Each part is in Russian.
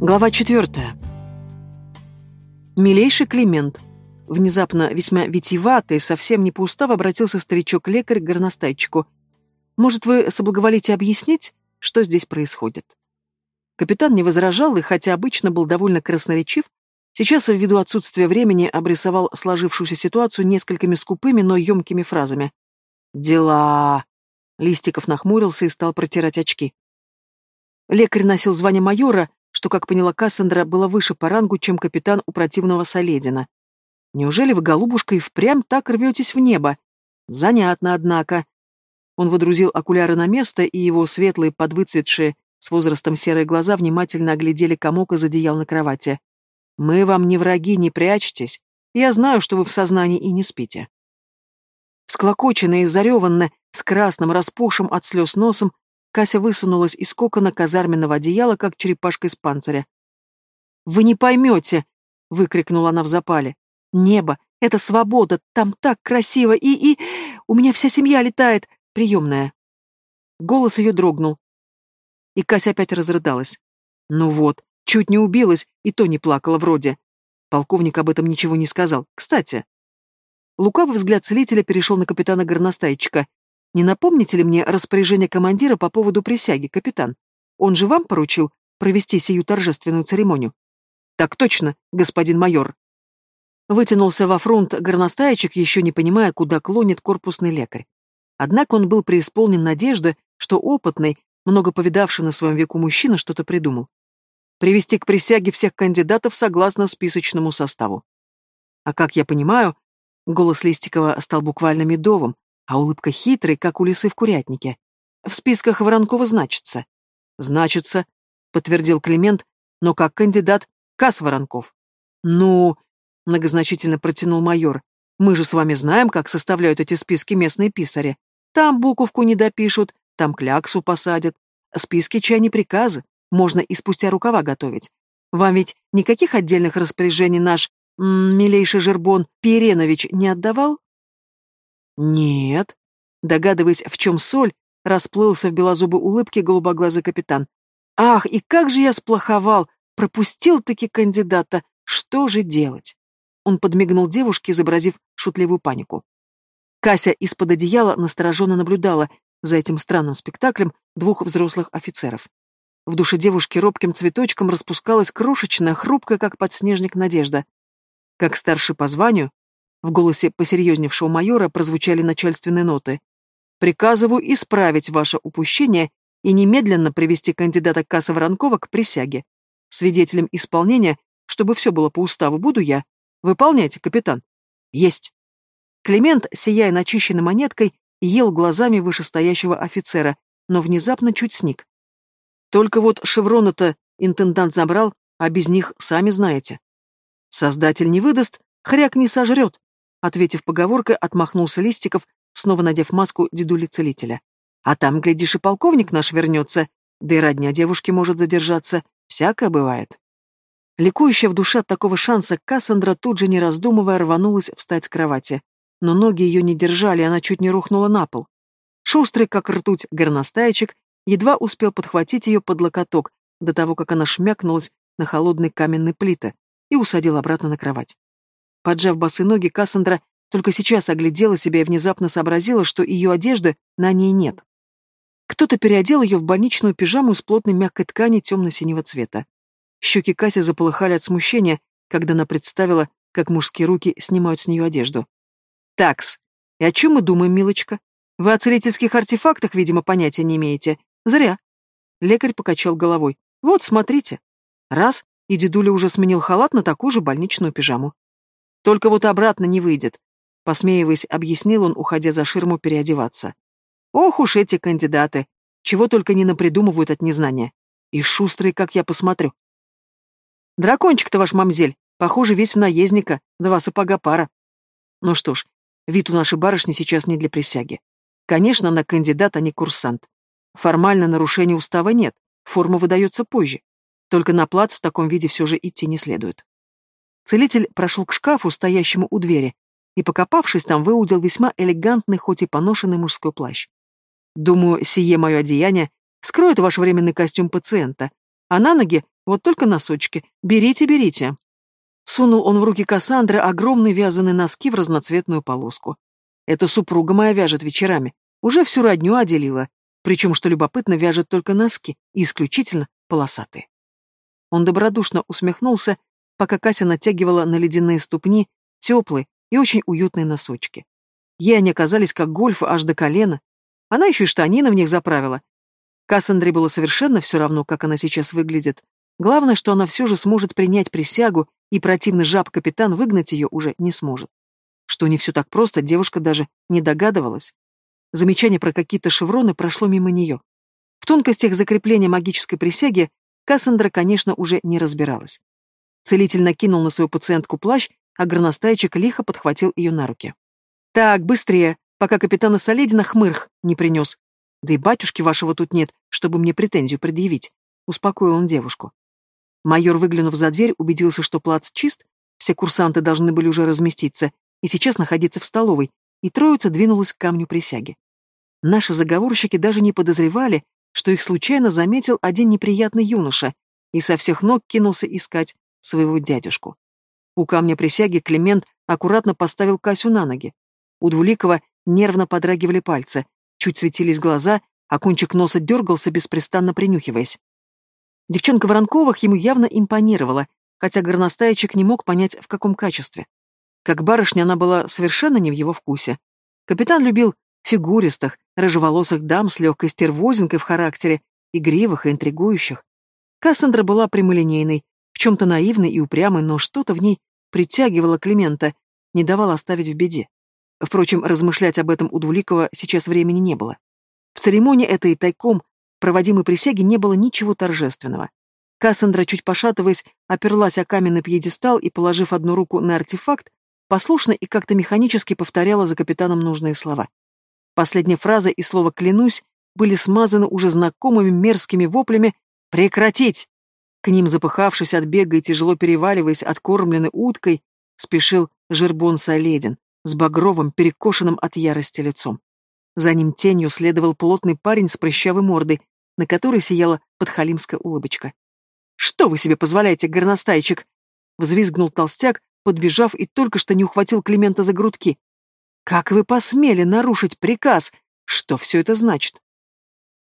Глава четвертая. Милейший Климент. Внезапно весьма витиеватый, совсем не по уставу обратился старичок-лекарь к горностайчику. «Может, вы соблаговолите объяснить, что здесь происходит?» Капитан не возражал и, хотя обычно был довольно красноречив, сейчас, ввиду отсутствия времени, обрисовал сложившуюся ситуацию несколькими скупыми, но емкими фразами. «Дела...» Листиков нахмурился и стал протирать очки. Лекарь носил звание майора, что, как поняла Кассандра, было выше по рангу, чем капитан у противного Соледина. Неужели вы, голубушка, и впрямь так рветесь в небо? Занятно, однако. Он водрузил окуляры на место, и его светлые, подвыцветшие, с возрастом серые глаза внимательно оглядели комок из одеял на кровати. «Мы вам не враги, не прячьтесь. Я знаю, что вы в сознании и не спите». Склокоченная и зареванная, с красным, распухшим от слез носом, Кася высунулась из кокона казарменного одеяла, как черепашка из панциря. «Вы не поймете!» — выкрикнула она в запале. «Небо! Это свобода! Там так красиво! И... и... У меня вся семья летает! Приемная!» Голос ее дрогнул. И Кася опять разрыдалась. «Ну вот, чуть не убилась, и то не плакала вроде. Полковник об этом ничего не сказал. Кстати...» Лукавый взгляд целителя перешел на капитана Горностайчика, не напомните ли мне распоряжение командира по поводу присяги, капитан? Он же вам поручил провести сию торжественную церемонию? Так точно, господин майор. Вытянулся во фронт горностаечек, еще не понимая, куда клонит корпусный лекарь. Однако он был преисполнен надежды, что опытный, много повидавший на своем веку мужчина что-то придумал. Привести к присяге всех кандидатов согласно списочному составу. А как я понимаю, голос Листикова стал буквально медовым, а улыбка хитрой, как у лисы в курятнике. В списках Воронкова значится. Значится, подтвердил Климент, но как кандидат Кас Воронков. Ну, многозначительно протянул майор, мы же с вами знаем, как составляют эти списки местные писари. Там буковку не допишут, там кляксу посадят. Списки чай не приказы, можно и спустя рукава готовить. Вам ведь никаких отдельных распоряжений наш, м, милейший Жербон, Перенович не отдавал? «Нет». Догадываясь, в чем соль, расплылся в белозубой улыбке голубоглазый капитан. «Ах, и как же я сплоховал! Пропустил-таки кандидата! Что же делать?» Он подмигнул девушке, изобразив шутливую панику. Кася из-под одеяла настороженно наблюдала за этим странным спектаклем двух взрослых офицеров. В душе девушки робким цветочком распускалась крошечная, хрупкая, как подснежник, надежда. Как старший по званию, в голосе посерьезневшего майора прозвучали начальственные ноты. «Приказываю исправить ваше упущение и немедленно привести кандидата Касса Воронкова к присяге. Свидетелем исполнения, чтобы все было по уставу, буду я. Выполняйте, капитан». «Есть». Климент, сияя начищенной монеткой, ел глазами вышестоящего офицера, но внезапно чуть сник. Только вот шеврона-то интендант забрал, а без них сами знаете. Создатель не выдаст, хряк не сожрет, Ответив поговоркой, отмахнулся Листиков, снова надев маску дедули-целителя. А там, глядишь, и полковник наш вернется, да и родня девушки может задержаться. Всякое бывает. Ликующая в душе от такого шанса, Кассандра тут же, не раздумывая, рванулась встать с кровати. Но ноги ее не держали, она чуть не рухнула на пол. Шустрый, как ртуть, горностаечек едва успел подхватить ее под локоток, до того, как она шмякнулась на холодные каменные плиты, и усадил обратно на кровать. Поджав босые ноги, Кассандра только сейчас оглядела себя и внезапно сообразила, что ее одежды на ней нет. Кто-то переодел ее в больничную пижаму из плотной мягкой ткани темно-синего цвета. Щеки Касси заполыхали от смущения, когда она представила, как мужские руки снимают с нее одежду. «Такс, и о чем мы думаем, милочка? Вы о целительских артефактах, видимо, понятия не имеете. Зря». Лекарь покачал головой. «Вот, смотрите». Раз, и дедуля уже сменил халат на такую же больничную пижаму. Только вот обратно не выйдет, посмеиваясь, объяснил он, уходя за ширму переодеваться. Ох уж эти кандидаты, чего только не напридумывают от незнания. И шустрые, как я посмотрю. Дракончик-то ваш мамзель, похоже, весь в наездника, два сапога пара. Ну что ж, вид у нашей барышни сейчас не для присяги. Конечно, она кандидат, а не курсант. Формально нарушения устава нет, форма выдается позже. Только на плац в таком виде все же идти не следует. Целитель прошел к шкафу, стоящему у двери, и, покопавшись там, выудил весьма элегантный, хоть и поношенный мужской плащ. «Думаю, сие мое одеяние скроет ваш временный костюм пациента, а на ноги Вот только носочки. Берите, берите. Сунул он в руки Кассандры огромные вязаные носки в разноцветную полоску. Это супруга моя вяжет вечерами. Уже всю родню отделила. Причем, что любопытно, вяжет только носки, и исключительно полосатые. Он добродушно усмехнулся, пока Кася натягивала на ледяные ступни теплые и очень уютные носочки. Ей они оказались как гольфы аж до колена. Она еще и штанины в них заправила. Кассандре было совершенно все равно, как она сейчас выглядит. Главное, что она все же сможет принять присягу, и противный жаб-капитан выгнать ее уже не сможет. Что не все так просто, девушка даже не догадывалась. Замечание про какие-то шевроны прошло мимо нее. В тонкостях закрепления магической присяги Кассандра, конечно, уже не разбиралась. Целитель накинул на свою пациентку плащ, а горностайчик лихо подхватил ее на руки. «Так, быстрее, пока капитана Соледина хмырх не принес. Да и батюшки вашего тут нет, чтобы мне претензию предъявить», — успокоил он девушку. Майор, выглянув за дверь, убедился, что плац чист, все курсанты должны были уже разместиться и сейчас находиться в столовой, и троица двинулась к камню присяги. Наши заговорщики даже не подозревали, что их случайно заметил один неприятный юноша и со всех ног кинулся искать своего дядюшку. У камня присяги Климент аккуратно поставил Касю на ноги. У Двуликова нервно подрагивали пальцы, чуть светились глаза, а кончик носа дергался, беспрестанно принюхиваясь. Девчонка Воронковых ему явно импонировала, хотя горностаечек не мог понять, в каком качестве. Как барышня она была совершенно не в его вкусе. Капитан любил фигуристых, рыжеволосых дам с легкой стервозинкой в характере, игривых и интригующих. Кассандра была прямолинейной, в чем-то наивной и упрямой, но что-то в ней притягивало Климента, не давало оставить в беде. Впрочем, размышлять об этом у Двуликова сейчас времени не было. В церемонии этой тайком проводимой присяги не было ничего торжественного. Кассандра, чуть пошатываясь, оперлась о каменный пьедестал и, положив одну руку на артефакт, послушно и как-то механически повторяла за капитаном нужные слова. Последняя фраза и слово «клянусь» были смазаны уже знакомыми мерзкими воплями «Прекратить!». К ним, запыхавшись от бега и тяжело переваливаясь откормленной уткой, спешил Жербон Соледин с багровым, перекошенным от ярости лицом. За ним тенью следовал плотный парень с прыщавой мордой, на которой сияла подхалимская улыбочка. «Что вы себе позволяете, горностайчик?» — взвизгнул толстяк, подбежав и только что не ухватил Климента за грудки. «Как вы посмели нарушить приказ? Что все это значит?»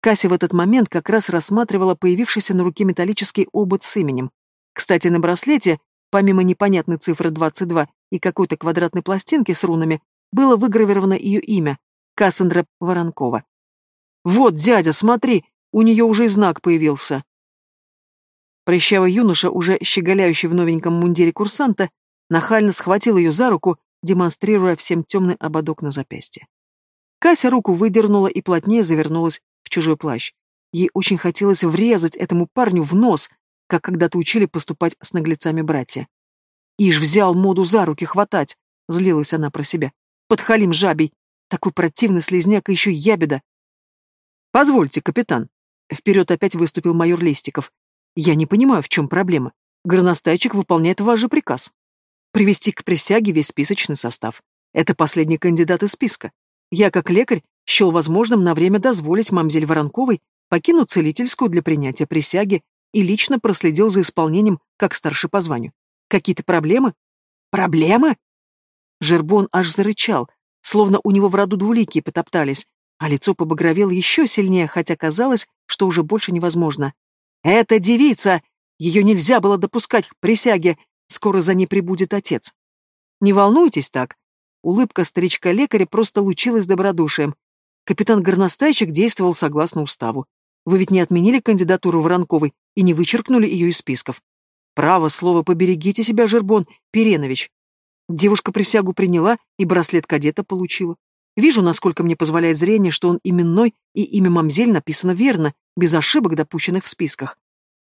Кася в этот момент как раз рассматривала появившийся на руке металлический обод с именем. Кстати, на браслете, помимо непонятной цифры 22 и какой-то квадратной пластинки с рунами, было выгравировано ее имя — Кассандра Воронкова. «Вот, дядя, смотри, у нее уже и знак появился. Прыщавый юноша, уже щеголяющий в новеньком мундире курсанта, нахально схватил ее за руку, демонстрируя всем темный ободок на запястье. Кася руку выдернула и плотнее завернулась чужой плащ. Ей очень хотелось врезать этому парню в нос, как когда-то учили поступать с наглецами братья. Ишь взял моду за руки хватать, злилась она про себя. Подхалим жабий, такой противный слезняк и еще ябеда. Позвольте, капитан, Вперед опять выступил майор Листиков. «Я не понимаю, в чем проблема. Горностайчик выполняет ваш же приказ. Привести к присяге весь списочный состав. Это последний кандидат из списка. Я, как лекарь, счел возможным на время дозволить мамзель Воронковой покинуть целительскую для принятия присяги и лично проследил за исполнением как старший по званию. Какие-то проблемы? Проблемы? Жербон аж зарычал, словно у него в роду двуликие потоптались, а лицо побагровело еще сильнее, хотя казалось, что уже больше невозможно. «Это девица! Ее нельзя было допускать к присяге! Скоро за ней прибудет отец!» «Не волнуйтесь так!» Улыбка старичка-лекаря просто лучилась добродушием. Капитан Горностайчик действовал согласно уставу. Вы ведь не отменили кандидатуру Воронковой и не вычеркнули ее из списков. Право слово, поберегите себя, Жербон Перенович. Девушка присягу приняла и браслет кадета получила. Вижу, насколько мне позволяет зрение, что он именной, и имя мамзель написано верно, без ошибок, допущенных в списках.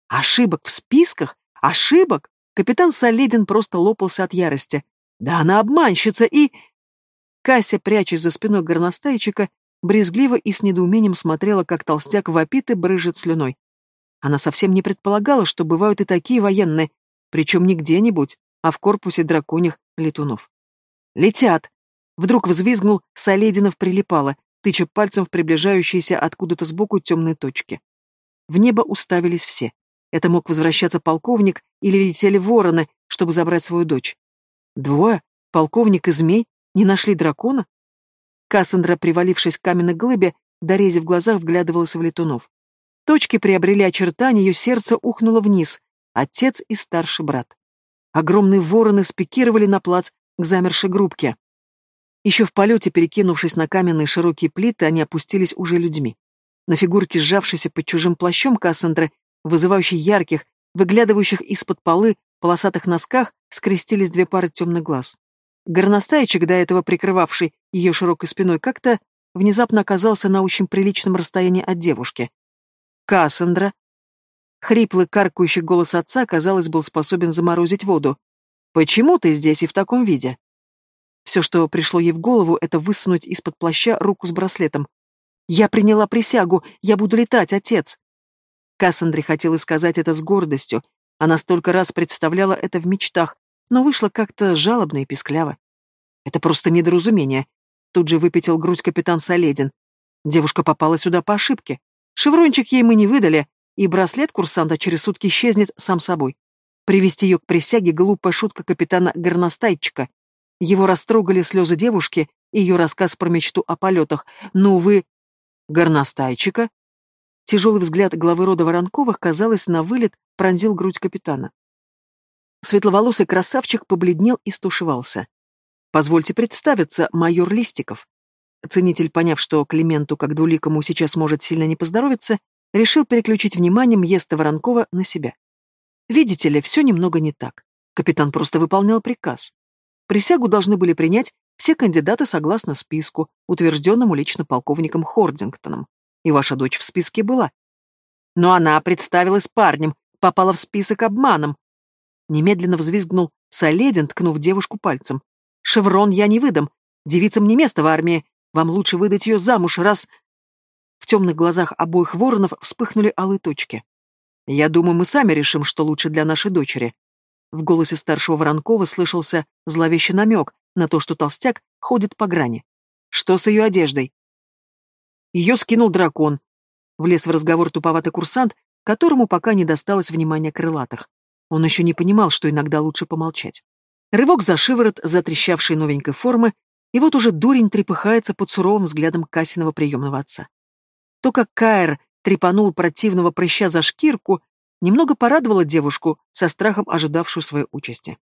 Ошибок в списках? Ошибок? Капитан Соледин просто лопался от ярости. Да она обманщица и... Кася, прячась за спиной горностайчика, брезгливо и с недоумением смотрела, как толстяк вопит и брызжет слюной. Она совсем не предполагала, что бывают и такие военные, причем не где-нибудь, а в корпусе драконьих летунов. «Летят!» Вдруг взвизгнул, Солединов прилипало, тыча пальцем в приближающиеся откуда-то сбоку темные точки. В небо уставились все. Это мог возвращаться полковник или летели вороны, чтобы забрать свою дочь. Двое, полковник и змей, не нашли дракона? Кассандра, привалившись к каменной глыбе, дорезив в глазах, вглядывалась в летунов. Точки приобрели очертания, ее сердце ухнуло вниз. Отец и старший брат. Огромные вороны спикировали на плац к замершей группке. Еще в полете, перекинувшись на каменные широкие плиты, они опустились уже людьми. На фигурке, сжавшейся под чужим плащом Кассандры, вызывающей ярких, выглядывающих из-под полы, полосатых носках, скрестились две пары темных глаз. Горностаечек, до этого прикрывавший ее широкой спиной, как-то внезапно оказался на очень приличном расстоянии от девушки. «Кассандра!» Хриплый, каркающий голос отца, казалось, был способен заморозить воду. «Почему ты здесь и в таком виде?» Все, что пришло ей в голову, это высунуть из-под плаща руку с браслетом. «Я приняла присягу! Я буду летать, отец!» Кассандре хотела сказать это с гордостью. Она столько раз представляла это в мечтах, но вышло как-то жалобно и пискляво. «Это просто недоразумение», — тут же выпятил грудь капитан Соледин. Девушка попала сюда по ошибке. Шеврончик ей мы не выдали, и браслет курсанта через сутки исчезнет сам собой. Привести ее к присяге — глупая шутка капитана Горностайчика. Его растрогали слезы девушки и ее рассказ про мечту о полетах. Но, увы, горностайчика. Тяжелый взгляд главы рода Воронковых, казалось, на вылет пронзил грудь капитана. Светловолосый красавчик побледнел и стушевался. «Позвольте представиться, майор Листиков». Ценитель, поняв, что Клименту, как двуликому, сейчас может сильно не поздоровиться, решил переключить внимание Мьеста Воронкова на себя. Видите ли, все немного не так. Капитан просто выполнял приказ. Присягу должны были принять все кандидаты согласно списку, утвержденному лично полковником Хордингтоном. И ваша дочь в списке была. Но она представилась парнем, попала в список обманом. Немедленно взвизгнул Соледин, ткнув девушку пальцем. «Шеврон я не выдам. Девицам не место в армии. Вам лучше выдать ее замуж, раз...» В темных глазах обоих воронов вспыхнули алые точки. «Я думаю, мы сами решим, что лучше для нашей дочери», в голосе старшего Воронкова слышался зловещий намек на то, что толстяк ходит по грани. Что с ее одеждой? Ее скинул дракон. Влез в разговор туповатый курсант, которому пока не досталось внимания крылатых. Он еще не понимал, что иногда лучше помолчать. Рывок за шиворот затрещавшей новенькой формы, и вот уже дурень трепыхается под суровым взглядом Касиного приемного отца. То, как Каэр трепанул противного прыща за шкирку, немного порадовала девушку, со страхом ожидавшую своей участи.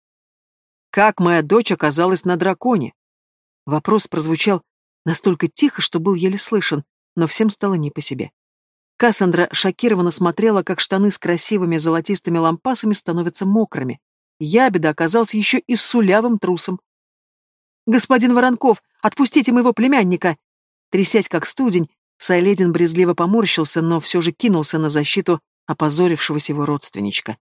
«Как моя дочь оказалась на драконе?» Вопрос прозвучал настолько тихо, что был еле слышен, но всем стало не по себе. Кассандра шокированно смотрела, как штаны с красивыми золотистыми лампасами становятся мокрыми. Ябеда оказался еще и сулявым трусом. «Господин Воронков, отпустите моего племянника!» Трясясь как студень, Сайледин брезгливо поморщился, но все же кинулся на защиту опозорившегося его родственничка.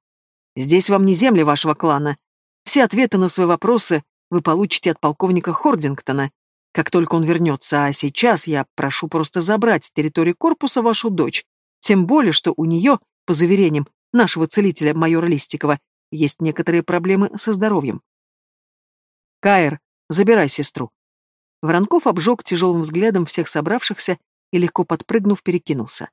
«Здесь вам не земли вашего клана. Все ответы на свои вопросы вы получите от полковника Хордингтона, как только он вернется, а сейчас я прошу просто забрать с территории корпуса вашу дочь, тем более, что у нее, по заверениям нашего целителя майора Листикова, есть некоторые проблемы со здоровьем. Каэр, забирай сестру. Воронков обжег тяжелым взглядом всех собравшихся и, легко подпрыгнув, перекинулся.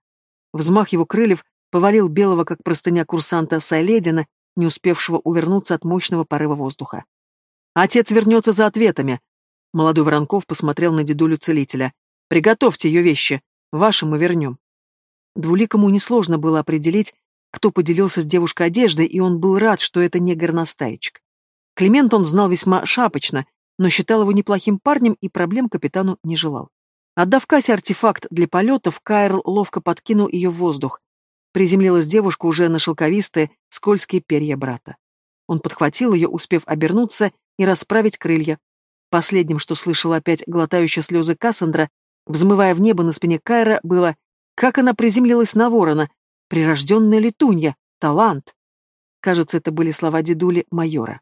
Взмах его крыльев повалил белого, как простыня курсанта Сайледина, не успевшего увернуться от мощного порыва воздуха. «Отец вернется за ответами!» Молодой Воронков посмотрел на дедулю целителя. «Приготовьте ее вещи. Ваши мы вернем». Двуликому несложно было определить, кто поделился с девушкой одеждой, и он был рад, что это не горностаечек. Климент он знал весьма шапочно, но считал его неплохим парнем и проблем капитану не желал. Отдав Кассе артефакт для полетов, Кайрл ловко подкинул ее в воздух, Приземлилась девушка уже на шелковистые, скользкие перья брата. Он подхватил ее, успев обернуться и расправить крылья. Последним, что слышала опять глотающая слезы Кассандра, взмывая в небо на спине Кайра, было «Как она приземлилась на ворона! Прирожденная летунья! Талант!» Кажется, это были слова дедули майора.